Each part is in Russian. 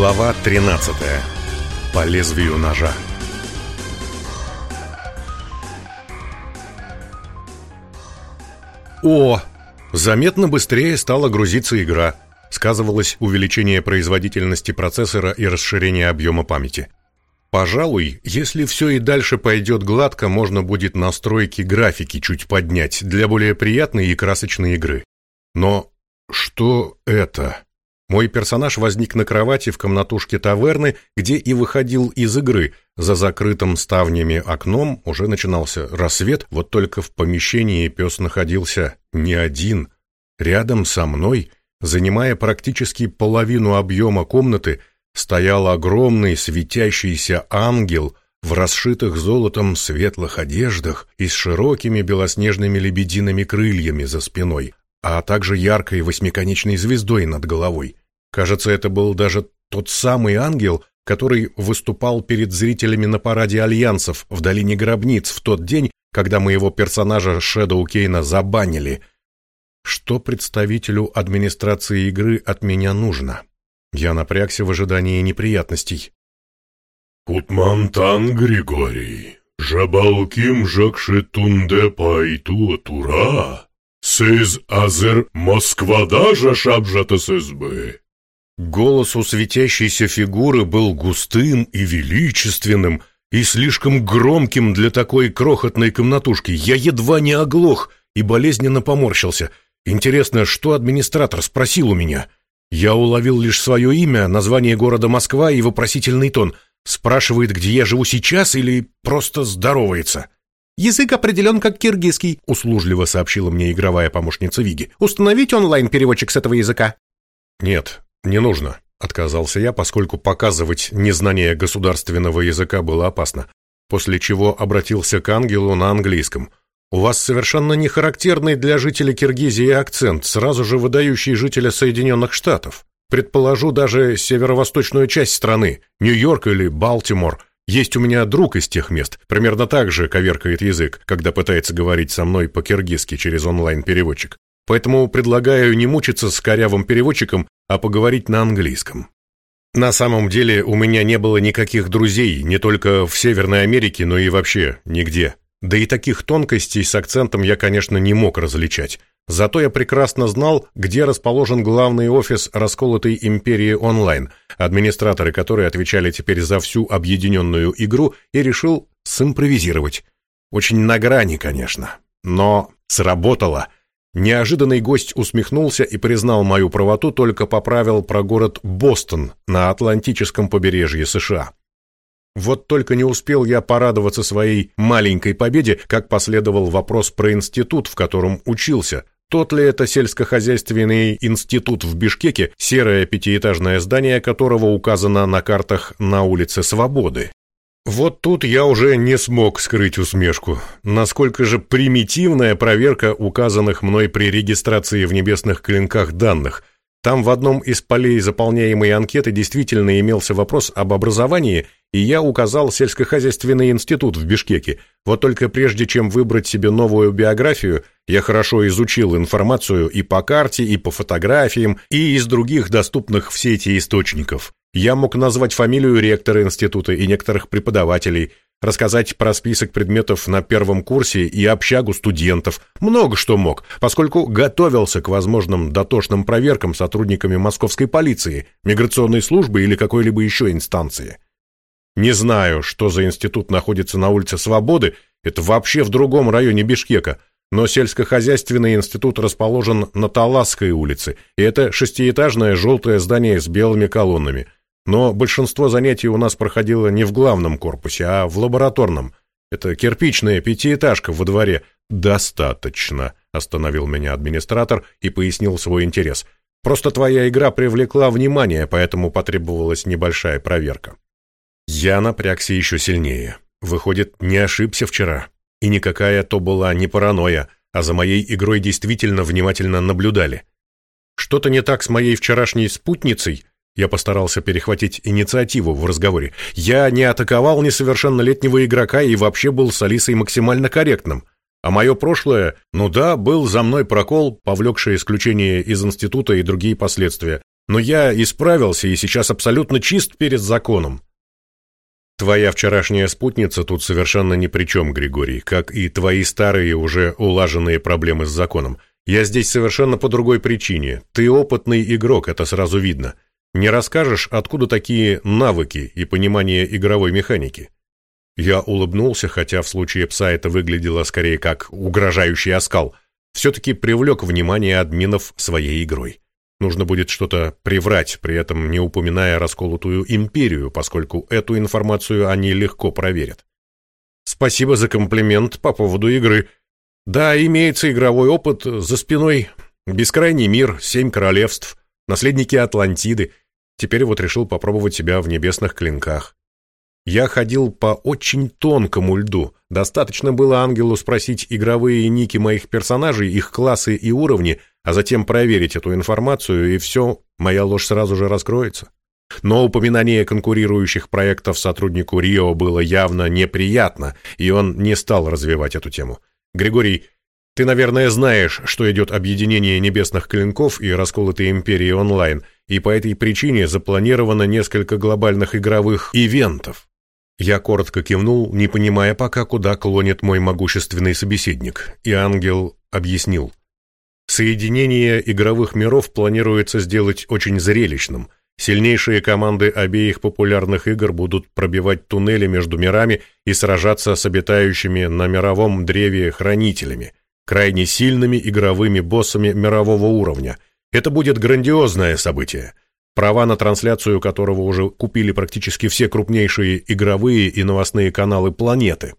Глава 13. По лезвию ножа. О, заметно быстрее стала грузиться игра. Сказывалось увеличение производительности процессора и расширение объема памяти. Пожалуй, если все и дальше пойдет гладко, можно будет настройки графики чуть поднять для более приятной и красочной игры. Но что это? Мой персонаж возник на кровати в комнатушке таверны, где и выходил из игры. За закрытым ставнями окном уже начинался рассвет, вот только в помещении пес находился не один. Рядом со мной, занимая практически половину объема комнаты, стоял огромный светящийся ангел в расшитых золотом светлых одеждах и с широкими белоснежными лебедиными крыльями за спиной, а также яркой восьмиконечной звездой над головой. Кажется, это был даже тот самый ангел, который выступал перед зрителями на параде альянсов в долине гробниц в тот день, когда моего персонажа Шэдоу Кейна забанили. Что представителю администрации игры от меня нужно? Я напрягся в ожидании неприятностей. «Кутмантан Григорий, жабалким жакши тунде пайту тура, сыз азер Москва даже шабжата сызбы». Голос у светящейся фигуры был густым и величественным, и слишком громким для такой крохотной комнатушки. Я едва не оглох и болезненно поморщился. Интересно, что администратор спросил у меня — я уловил лишь свое имя, название города Москва и вопросительный тон. Спрашивает, где я живу сейчас или просто здоровается. «Язык определен как киргизский», — услужливо сообщила мне игровая помощница Виги. «Установить онлайн-переводчик с этого языка?» «Нет, не нужно», — отказался я, поскольку показывать незнание государственного языка было опасно, после чего обратился к ангелу на английском. У вас совершенно не характерный для жителей Киргизии акцент, сразу же выдающий жителя Соединенных Штатов. Предположу даже северо-восточную часть страны, Нью-Йорк или Балтимор. Есть у меня друг из тех мест, примерно так же коверкает язык, когда пытается говорить со мной по-киргизски через онлайн-переводчик. Поэтому предлагаю не мучиться с корявым переводчиком, а поговорить на английском. На самом деле у меня не было никаких друзей, не только в Северной Америке, но и вообще нигде. Да и таких тонкостей с акцентом я, конечно, не мог различать. Зато я прекрасно знал, где расположен главный офис расколотой империи онлайн, администраторы которой отвечали теперь за всю объединенную игру, и решил симпровизировать. Очень на грани, конечно. Но сработало. Неожиданный гость усмехнулся и признал мою правоту, только поправил про город Бостон на Атлантическом побережье США. Вот только не успел я порадоваться своей маленькой победе, как последовал вопрос про институт, в котором учился. Тот ли это сельскохозяйственный институт в Бишкеке, серое пятиэтажное здание которого указано на картах на улице Свободы? Вот тут я уже не смог скрыть усмешку. Насколько же примитивная проверка указанных мной при регистрации в небесных клинках данных. Там в одном из полей заполняемой анкеты действительно имелся вопрос об образовании – и я указал сельскохозяйственный институт в Бишкеке. Вот только прежде чем выбрать себе новую биографию, я хорошо изучил информацию и по карте, и по фотографиям, и из других доступных в сети источников. Я мог назвать фамилию ректора института и некоторых преподавателей, рассказать про список предметов на первом курсе и общагу студентов. Много что мог, поскольку готовился к возможным дотошным проверкам сотрудниками московской полиции, миграционной службы или какой-либо еще инстанции. Не знаю, что за институт находится на улице Свободы, это вообще в другом районе Бишкека, но сельскохозяйственный институт расположен на Таласской улице, и это шестиэтажное желтое здание с белыми колоннами. Но большинство занятий у нас проходило не в главном корпусе, а в лабораторном. Это кирпичная пятиэтажка во дворе. «Достаточно», — остановил меня администратор и пояснил свой интерес. «Просто твоя игра привлекла внимание, поэтому потребовалась небольшая проверка». Я напрягся еще сильнее. Выходит, не ошибся вчера. И никакая то была не паранойя, а за моей игрой действительно внимательно наблюдали. Что-то не так с моей вчерашней спутницей? Я постарался перехватить инициативу в разговоре. Я не атаковал несовершеннолетнего игрока и вообще был с Алисой максимально корректным. А мое прошлое, ну да, был за мной прокол, повлекший исключение из института и другие последствия. но я исправился и сейчас абсолютно чист перед законом. Твоя вчерашняя спутница тут совершенно ни при чем, Григорий, как и твои старые уже улаженные проблемы с законом. Я здесь совершенно по другой причине. Ты опытный игрок, это сразу видно. Не расскажешь, откуда такие навыки и понимание игровой механики? Я улыбнулся, хотя в случае пса это выглядело скорее как угрожающий оскал. Все-таки привлек внимание админов своей игрой. Нужно будет что-то приврать, при этом не упоминая расколотую империю, поскольку эту информацию они легко проверят. Спасибо за комплимент по поводу игры. Да, имеется игровой опыт за спиной. Бескрайний мир, семь королевств, наследники Атлантиды. Теперь вот решил попробовать себя в небесных клинках. Я ходил по очень тонкому льду. Достаточно было ангелу спросить игровые ники моих персонажей, их классы и уровни, а затем проверить эту информацию, и все, моя ложь сразу же раскроется. Но упоминание конкурирующих проектов сотруднику Рио было явно неприятно, и он не стал развивать эту тему. «Григорий, ты, наверное, знаешь, что идет объединение небесных клинков и расколотой империи онлайн, и по этой причине запланировано несколько глобальных игровых ивентов. Я коротко кивнул, не понимая пока, куда клонит мой могущественный собеседник, и ангел объяснил. Соединение игровых миров планируется сделать очень зрелищным. Сильнейшие команды обеих популярных игр будут пробивать туннели между мирами и сражаться с обитающими на мировом древе хранителями, крайне сильными игровыми боссами мирового уровня. Это будет грандиозное событие – права на трансляцию которого уже купили практически все крупнейшие игровые и новостные каналы планеты.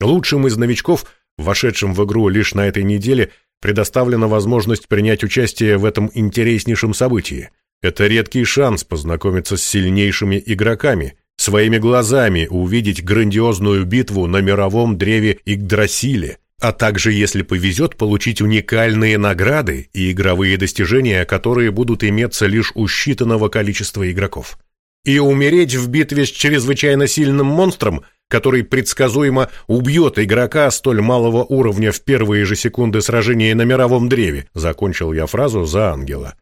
Лучшим из новичков, вошедшим в игру лишь на этой неделе, предоставлена возможность принять участие в этом интереснейшем событии. Это редкий шанс познакомиться с сильнейшими игроками, своими глазами увидеть грандиозную битву на мировом древе Игдрасиле – а также, если повезет, получить уникальные награды и игровые достижения, которые будут иметься лишь у считанного количества игроков. И умереть в битве с чрезвычайно сильным монстром, который предсказуемо убьет игрока столь малого уровня в первые же секунды сражения на мировом древе, закончил я фразу за ангела.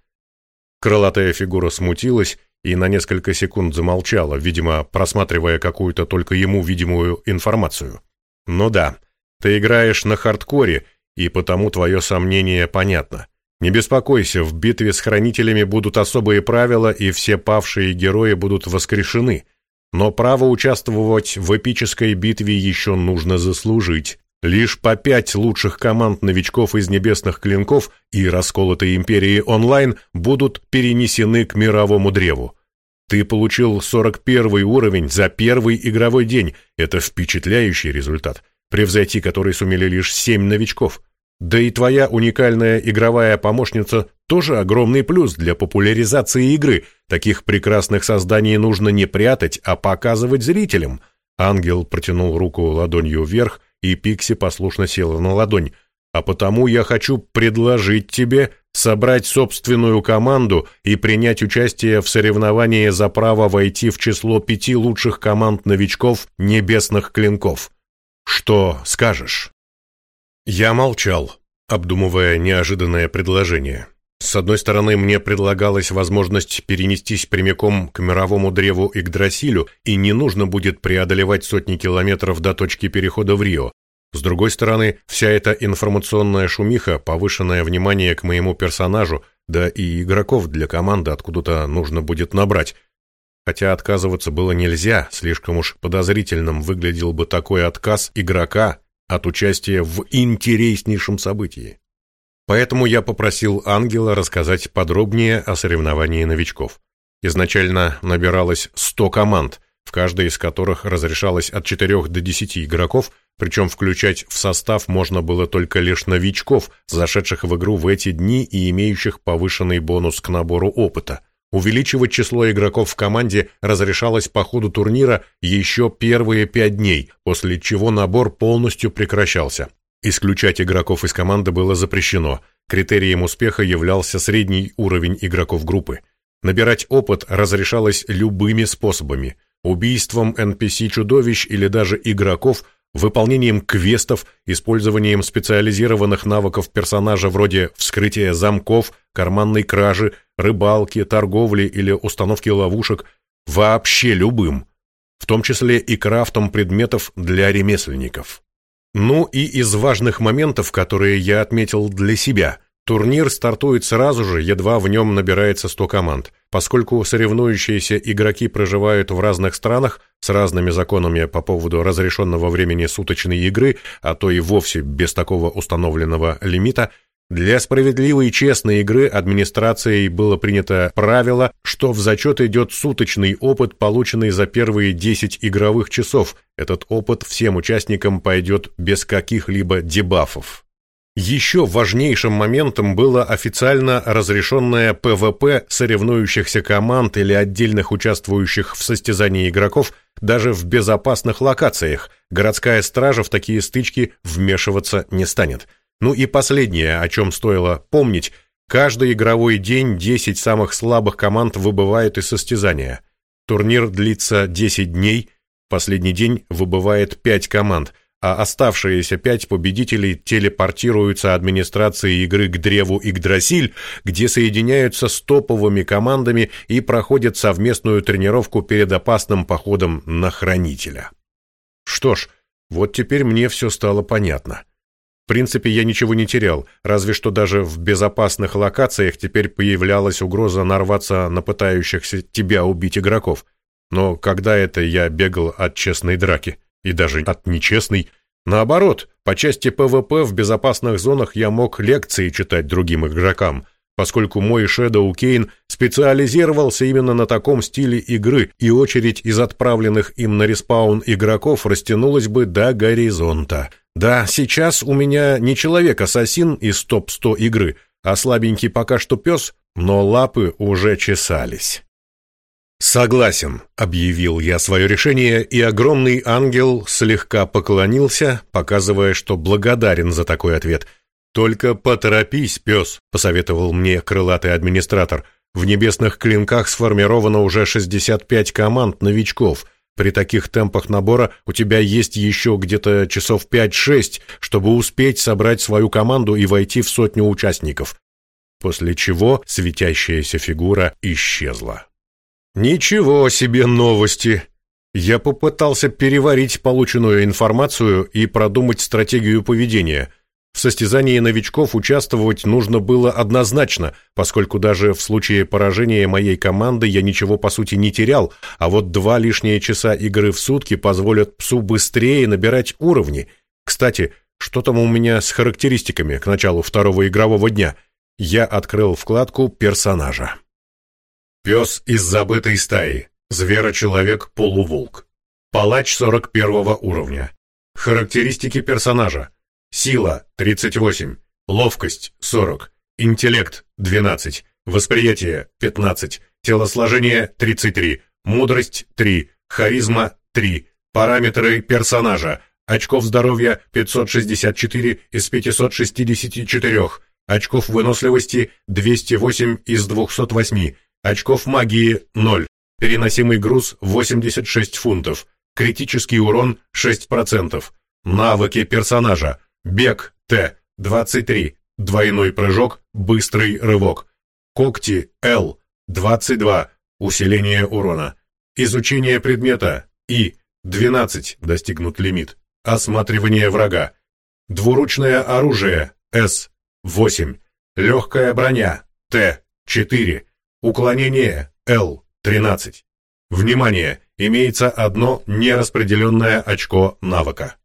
Крылатая фигура смутилась и на несколько секунд замолчала, видимо, просматривая какую-то только ему видимую информацию. Ну да, ты играешь на хардкоре, и потому твое сомнение понятно. Не беспокойся, в битве с хранителями будут особые правила, и все павшие герои будут воскрешены. Но право участвовать в эпической битве еще нужно заслужить. Лишь по пять лучших команд новичков из небесных клинков и расколотой империи онлайн будут перенесены к мировому древу. Ты получил 41 уровень за первый игровой день. Это впечатляющий результат превзойти который сумели лишь семь новичков. Да и твоя уникальная игровая помощница тоже огромный плюс для популяризации игры. Таких прекрасных созданий нужно не прятать, а показывать зрителям. Ангел протянул руку ладонью вверх, и Пикси послушно села на ладонь. А потому я хочу предложить тебе собрать собственную команду и принять участие в соревновании за право войти в число пяти лучших команд новичков небесных клинков. Что скажешь?» Я молчал, обдумывая неожиданное предложение. С одной стороны, мне предлагалась возможность перенестись прямиком к мировому древу Игдрасилю, и не нужно будет преодолевать сотни километров до точки перехода в Рио. С другой стороны, вся эта информационная шумиха, повышенное внимание к моему персонажу, да и игроков для команды откуда-то нужно будет набрать, Хотя отказываться было нельзя, слишком уж подозрительным выглядел бы такой отказ игрока от участия в интереснейшем событии. Поэтому я попросил Ангела рассказать подробнее о соревновании новичков. Изначально набиралось 100 команд, в каждой из которых разрешалось от 4 до 10 игроков, причем включать в состав можно было только лишь новичков, зашедших в игру в эти дни и имеющих повышенный бонус к набору опыта – Увеличивать число игроков в команде разрешалось по ходу турнира еще первые пять дней, после чего набор полностью прекращался. Исключать игроков из команды было запрещено. Критерием успеха являлся средний уровень игроков группы. Набирать опыт разрешалось любыми способами. Убийством NPC-чудовищ или даже игроков, выполнением квестов, использованием специализированных навыков персонажа вроде вскрытия замков, карманной кражи, рыбалке, торговле или установке ловушек, вообще любым, в том числе и крафтом предметов для ремесленников. Ну и из важных моментов, которые я отметил для себя. Турнир стартует сразу же, едва в нем набирается 100 команд. Поскольку соревнующиеся игроки проживают в разных странах с разными законами по поводу разрешенного времени суточной игры, а то и вовсе без такого установленного лимита, для справедливой и честной игры администрацией было принято правило, что в зачет идет суточный опыт, полученный за первые 10 игровых часов. Этот опыт всем участникам пойдет без каких-либо дебафов. Еще важнейшим моментом было официально разрешенное ПВП соревнующихся команд или отдельных участвующих в состязании игроков даже в безопасных локациях. Городская стража в такие стычки вмешиваться не станет. Ну и последнее, о чем стоило помнить, каждый игровой день 10 самых слабых команд выбывают из состязания. Турнир длится 10 дней, последний день выбывает 5 команд, а оставшиеся 5 победителей телепортируются администрацией игры к Древу Игдрасиль, где соединяются с топовыми командами и проходят совместную тренировку перед опасным походом на Хранителя. Что ж, вот теперь мне все стало понятно. В принципе, я ничего не терял, разве что даже в безопасных локациях теперь появлялась угроза нарваться на пытающихся тебя убить игроков. Но когда это я бегал от честной драки? И даже от нечестной? Наоборот, по части ПВП в безопасных зонах я мог лекции читать другим игрокам, поскольку мой Shadow Кейн специализировался именно на таком стиле игры, и очередь из отправленных им на респаун игроков растянулась бы до горизонта – да, сейчас у меня не человек-ассасин из топ-100 игры, а слабенький пока что пес, но лапы уже чесались. «Согласен», — объявил я свое решение, и огромный ангел слегка поклонился, показывая, что благодарен за такой ответ. «Только поторопись, пес», — посоветовал мне крылатый администратор. «В небесных клинках сформировано уже 65 команд новичков. При таких темпах набора у тебя есть еще где-то часов 5-6, чтобы успеть собрать свою команду и войти в сотню участников. После чего светящаяся фигура исчезла. Ничего себе новости! Я попытался переварить полученную информацию и продумать стратегию поведения – в состязании новичков участвовать нужно было однозначно, поскольку даже в случае поражения моей команды я ничего по сути не терял, а вот два лишние часа игры в сутки позволят псу быстрее набирать уровни. Кстати, что там у меня с характеристиками к началу второго игрового дня? Я открыл вкладку персонажа. Пес из забытой стаи. Зверочеловек-полуволк. Палач 41 уровня. Характеристики персонажа. Сила – 38, ловкость – 40, интеллект – 12, восприятие – 15, телосложение – 33, мудрость – 3, харизма – 3, параметры персонажа, очков здоровья – 564 из 564, очков выносливости – 208 из 208, очков магии – 0, переносимый груз – 86 фунтов, критический урон – 6%, навыки персонажа – Бег Т. 23. Двойной прыжок, быстрый рывок. Когти Л. 22. Усиление урона. Изучение предмета И. 12. Достигнут лимит. Осматривание врага. Двуручное оружие С. 8. Легкая броня Т. 4. Уклонение Л. 13. Внимание! Имеется одно нераспределенное очко навыка.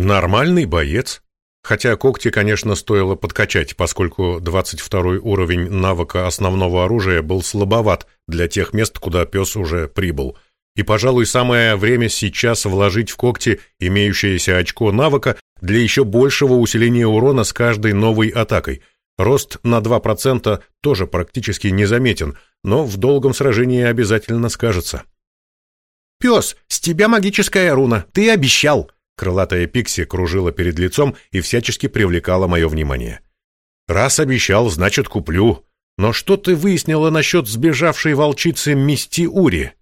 Нормальный боец. Хотя когти, конечно, стоило подкачать, поскольку 22 уровень навыка основного оружия был слабоват для тех мест, куда пес уже прибыл. И, пожалуй, самое время сейчас вложить в когти имеющееся очко навыка для еще большего усиления урона с каждой новой атакой. Рост на 2% тоже практически незаметен, но в долгом сражении обязательно скажется. «Пес, с тебя магическая руна, ты обещал!» Крылатая Пикси кружила перед лицом и всячески привлекала мое внимание. «Раз обещал, значит, куплю. Но что ты выяснила насчет сбежавшей волчицы Мисти Ури?»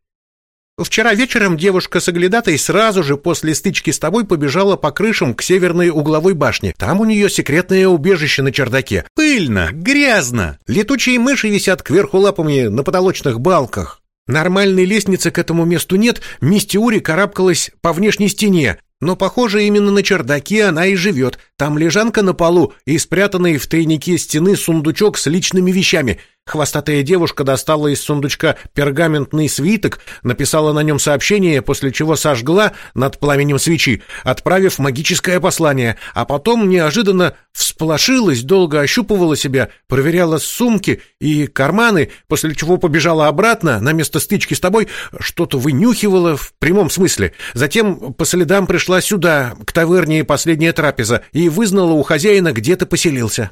Вчера вечером девушка с оглядатой сразу же после стычки с тобой побежала по крышам к северной угловой башне. Там у нее секретное убежище на чердаке. Пыльно, грязно. Летучие мыши висят кверху лапами на потолочных балках. Нормальной лестницы к этому месту нет, Мистиури карабкалась по внешней стене, но, похоже, именно на чердаке она и живет. Там лежанка на полу и спрятанный в тайнике стены сундучок с личными вещами. Хвостатая девушка достала из сундучка пергаментный свиток, написала на нем сообщение, после чего сожгла над пламенем свечи, отправив магическое послание, а потом неожиданно всполошилась, долго ощупывала себя, проверяла сумки и карманы, после чего побежала обратно на место стычки с тобой, что-то вынюхивала в прямом смысле. Затем по следам пришла сюда, к таверне «Последняя трапеза», и вызнала у хозяина, где ты поселился.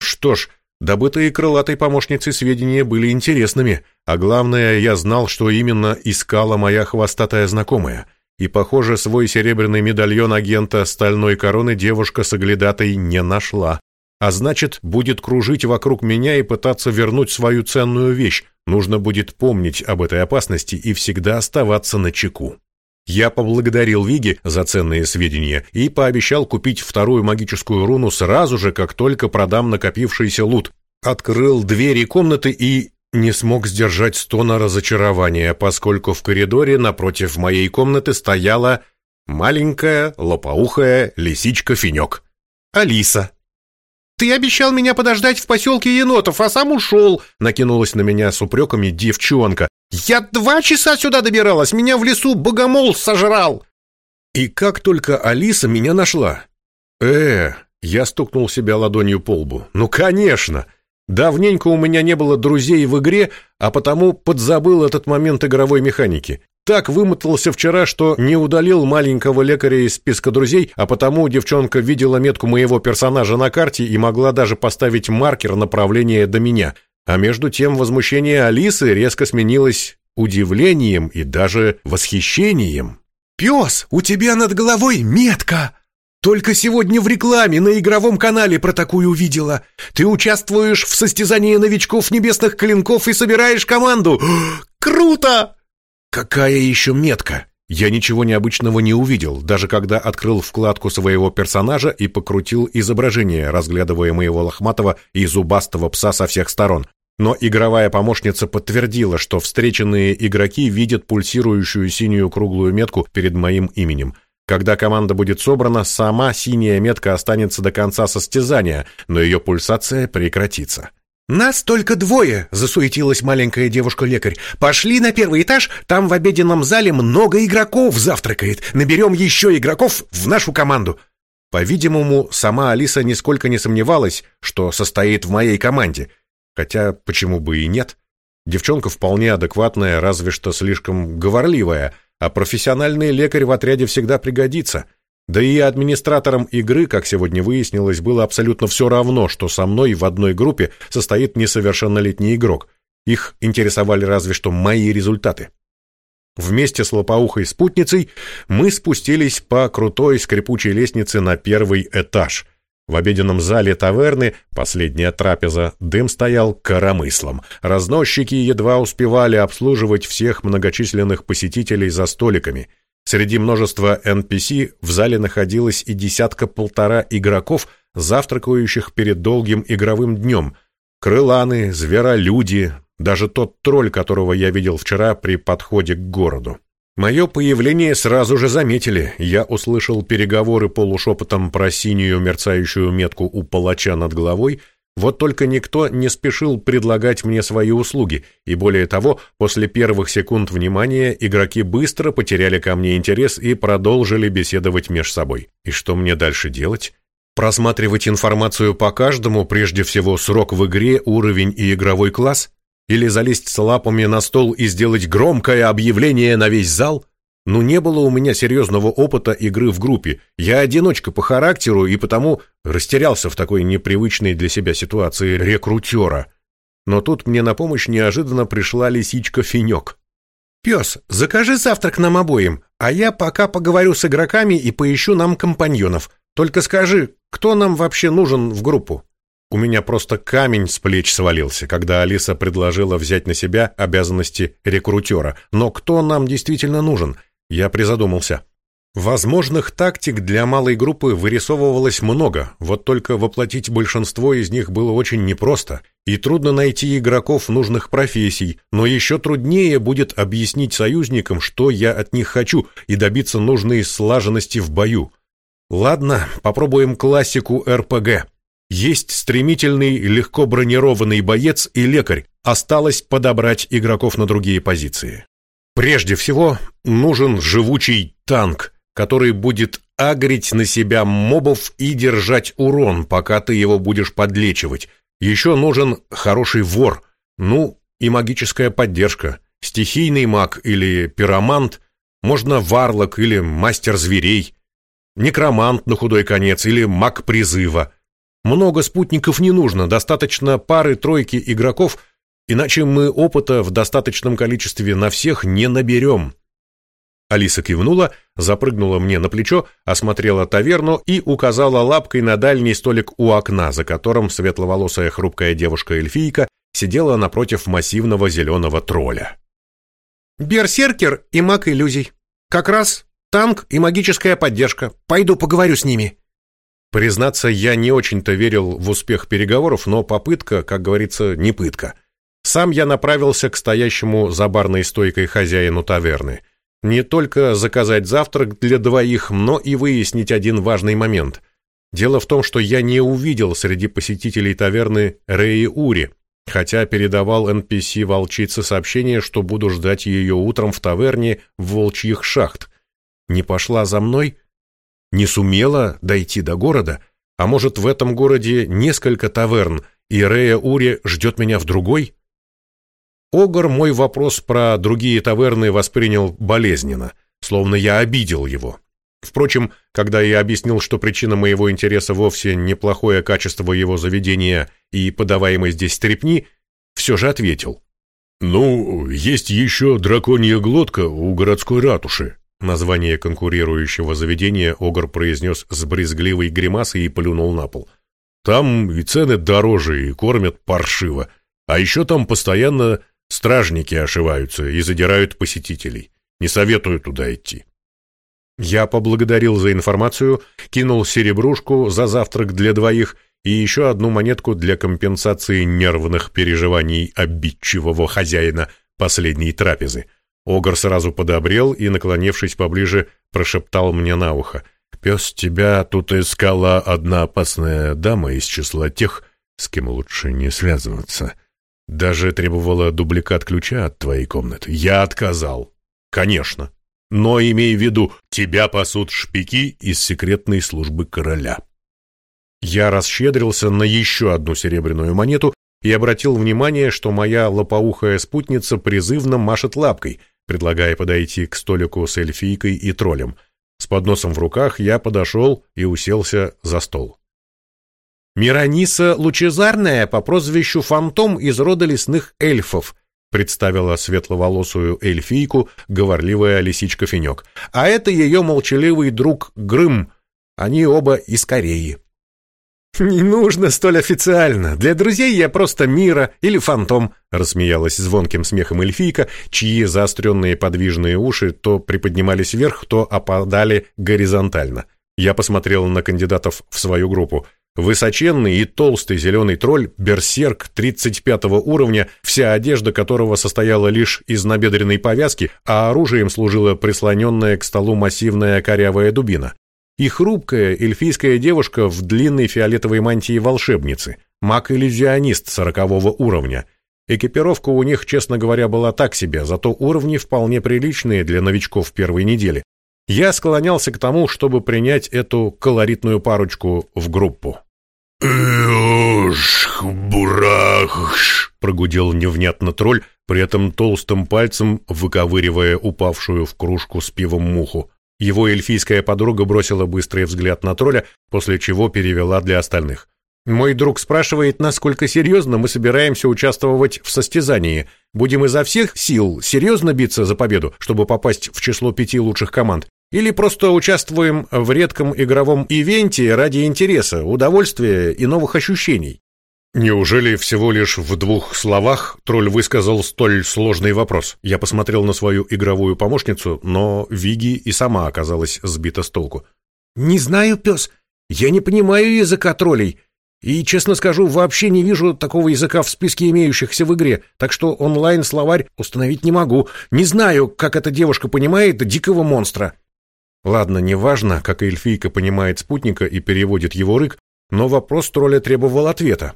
Что ж, Добытые крылатой помощницей сведения были интересными, а главное, я знал, что именно искала моя хвостатая знакомая. И, похоже, свой серебряный медальон агента стальной короны девушка с оглядатой не нашла. А значит, будет кружить вокруг меня и пытаться вернуть свою ценную вещь. Нужно будет помнить об этой опасности и всегда оставаться на чеку. Я поблагодарил Виги за ценные сведения и пообещал купить вторую магическую руну сразу же, как только продам накопившийся лут. Открыл двери комнаты и не смог сдержать стона разочарования, поскольку в коридоре напротив моей комнаты стояла маленькая лопоухая лисичка-финек. Алиса. «Ты обещал меня подождать в поселке енотов, а сам ушел!» Накинулась на меня с упреками девчонка. «Я два часа сюда добиралась, меня в лесу богомол сожрал!» И как только Алиса меня нашла. «Э, я стукнул себя ладонью по лбу. Ну, конечно! Давненько у меня не было друзей в игре, а потому подзабыл этот момент игровой механики. Так вымотался вчера, что не удалил маленького лекаря из списка друзей, а потому девчонка видела метку моего персонажа на карте и могла даже поставить маркер направления до меня. А между тем возмущение Алисы резко сменилось удивлением и даже восхищением. «Пес, у тебя над головой метка!» Только сегодня в рекламе на игровом канале про такую увидела. Ты участвуешь в состязании новичков небесных клинков и собираешь команду. Круто! Какая еще метка? Я ничего необычного не увидел, даже когда открыл вкладку своего персонажа и покрутил изображение, разглядывая моего лохматого и зубастого пса со всех сторон. Но игровая помощница подтвердила, что встреченные игроки видят пульсирующую синюю круглую метку перед моим именем. Когда команда будет собрана, сама синяя метка останется до конца состязания, но ее пульсация прекратится. «Нас только двое!» — засуетилась маленькая девушка-лекарь. «Пошли на первый этаж, там в обеденном зале много игроков завтракает. Наберем еще игроков в нашу команду». По-видимому, сама Алиса нисколько не сомневалась, что состоит в моей команде. Хотя, почему бы и нет? Девчонка вполне адекватная, разве что слишком говорливая, а профессиональный лекарь в отряде всегда пригодится — да и администраторам игры, как сегодня выяснилось, было абсолютно все равно, что со мной в одной группе состоит несовершеннолетний игрок. Их интересовали разве что мои результаты. Вместе с лопоухой спутницей мы спустились по крутой скрипучей лестнице на первый этаж. В обеденном зале таверны, последняя трапеза, дым стоял коромыслом. Разносчики едва успевали обслуживать всех многочисленных посетителей за столиками – Среди множества NPC в зале находилось и десятка-полтора игроков, завтракающих перед долгим игровым днем. Крыланы, зверолюди, даже тот тролль, которого я видел вчера при подходе к городу. Мое появление сразу же заметили. Я услышал переговоры полушепотом про синюю мерцающую метку у палача над головой вот только никто не спешил предлагать мне свои услуги, и более того, после первых секунд внимания игроки быстро потеряли ко мне интерес и продолжили беседовать меж собой. И что мне дальше делать? Просматривать информацию по каждому, прежде всего срок в игре, уровень и игровой класс? Или залезть с лапами на стол и сделать громкое объявление на весь зал? Ну, не было у меня серьезного опыта игры в группе. Я одиночка по характеру и потому растерялся в такой непривычной для себя ситуации рекрутера. Но тут мне на помощь неожиданно пришла лисичка-финек. «Пес, закажи завтрак нам обоим, а я пока поговорю с игроками и поищу нам компаньонов. Только скажи, кто нам вообще нужен в группу?» У меня просто камень с плеч свалился, когда Алиса предложила взять на себя обязанности рекрутера. Но кто нам действительно нужен? Я призадумался. Возможных тактик для малой группы вырисовывалось много, вот только воплотить большинство из них было очень непросто, и трудно найти игроков нужных профессий, но еще труднее будет объяснить союзникам, что я от них хочу, и добиться нужной слаженности в бою. Ладно, попробуем классику РПГ. Есть стремительный, легко бронированный боец и лекарь, осталось подобрать игроков на другие позиции. Прежде всего, нужен живучий танк, который будет агрить на себя мобов и держать урон, пока ты его будешь подлечивать. Еще нужен хороший вор, ну и магическая поддержка. Стихийный маг или пиромант, можно варлок или мастер зверей, некромант на худой конец или маг призыва. Много спутников не нужно, достаточно пары-тройки игроков, иначе мы опыта в достаточном количестве на всех не наберем. Алиса кивнула, запрыгнула мне на плечо, осмотрела таверну и указала лапкой на дальний столик у окна, за которым светловолосая хрупкая девушка-эльфийка сидела напротив массивного зеленого тролля. «Берсеркер и маг иллюзий. Как раз танк и магическая поддержка. Пойду поговорю с ними». Признаться, я не очень-то верил в успех переговоров, но попытка, как говорится, не пытка. Сам я направился к стоящему за барной стойкой хозяину таверны – не только заказать завтрак для двоих, но и выяснить один важный момент. Дело в том, что я не увидел среди посетителей таверны Рэи Ури, хотя передавал NPC волчице сообщение, что буду ждать ее утром в таверне в волчьих шахт. Не пошла за мной? Не сумела дойти до города? А может, в этом городе несколько таверн, и Рэя Ури ждет меня в другой? Огр мой вопрос про другие таверны воспринял болезненно, словно я обидел его. Впрочем, когда я объяснил, что причина моего интереса вовсе неплохое качество его заведения и подаваемой здесь стрепни, все же ответил. «Ну, есть еще драконья глотка у городской ратуши». Название конкурирующего заведения Огр произнес с брезгливой гримасой и плюнул на пол. «Там и цены дороже, и кормят паршиво. А еще там постоянно Стражники ошиваются и задирают посетителей. Не советую туда идти. Я поблагодарил за информацию, кинул серебрушку за завтрак для двоих и еще одну монетку для компенсации нервных переживаний обидчивого хозяина последней трапезы. Огр сразу подобрел и, наклонившись поближе, прошептал мне на ухо. «Пес, тебя тут искала одна опасная дама из числа тех, с кем лучше не связываться. Даже требовала дубликат ключа от твоей комнаты. Я отказал. Конечно. Но имей в виду, тебя пасут шпики из секретной службы короля. Я расщедрился на еще одну серебряную монету и обратил внимание, что моя лопоухая спутница призывно машет лапкой, предлагая подойти к столику с эльфийкой и троллем. С подносом в руках я подошел и уселся за стол. Мирониса Лучезарная по прозвищу Фантом из рода лесных эльфов, представила светловолосую эльфийку говорливая лисичка Финек. А это ее молчаливый друг Грым. Они оба из Кореи. «Не нужно столь официально. Для друзей я просто Мира или Фантом», рассмеялась звонким смехом эльфийка, чьи заостренные подвижные уши то приподнимались вверх, то опадали горизонтально. Я посмотрел на кандидатов в свою группу. Высоченный и толстый зеленый тролль, берсерк 35 уровня, вся одежда которого состояла лишь из набедренной повязки, а оружием служила прислоненная к столу массивная корявая дубина. И хрупкая эльфийская девушка в длинной фиолетовой мантии волшебницы, маг-иллюзионист 40 уровня. Экипировка у них, честно говоря, была так себе, зато уровни вполне приличные для новичков первой недели. Я склонялся к тому, чтобы принять эту колоритную парочку в группу. «Эш, бурах!» — прогудел невнятно тролль, при этом толстым пальцем выковыривая упавшую в кружку с пивом муху. Его эльфийская подруга бросила быстрый взгляд на тролля, после чего перевела для остальных. «Мой друг спрашивает, насколько серьезно мы собираемся участвовать в состязании. Будем изо всех сил серьезно биться за победу, чтобы попасть в число пяти лучших команд, или просто участвуем в редком игровом ивенте ради интереса, удовольствия и новых ощущений. Неужели всего лишь в двух словах тролль высказал столь сложный вопрос? Я посмотрел на свою игровую помощницу, но Виги и сама оказалась сбита с толку. «Не знаю, пес. Я не понимаю языка троллей. И, честно скажу, вообще не вижу такого языка в списке имеющихся в игре, так что онлайн-словарь установить не могу. Не знаю, как эта девушка понимает дикого монстра». Ладно, неважно, как эльфийка понимает спутника и переводит его рык, но вопрос тролля требовал ответа.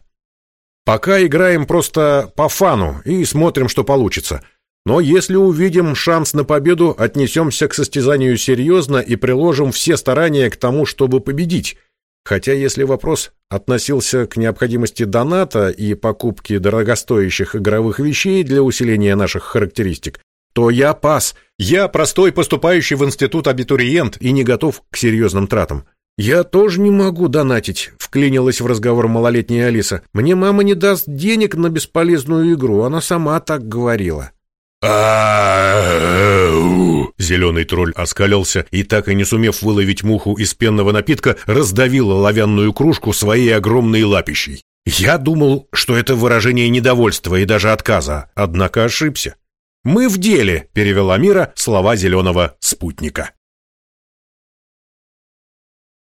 Пока играем просто по фану и смотрим, что получится. Но если увидим шанс на победу, отнесемся к состязанию серьезно и приложим все старания к тому, чтобы победить. Хотя если вопрос относился к необходимости доната и покупки дорогостоящих игровых вещей для усиления наших характеристик, то я пас. Я простой поступающий в институт абитуриент и не готов к серьезным тратам. «Я тоже не могу донатить», — вклинилась в разговор малолетняя Алиса. «Мне мама не даст денег на бесполезную игру, она сама так говорила». Зеленый тролль оскалился и, так и не сумев выловить муху из пенного напитка, раздавил оловянную кружку своей огромной лапищей. Я думал, что это выражение недовольства и даже отказа, однако ошибся. «Мы в деле», — перевела Мира слова зеленого спутника.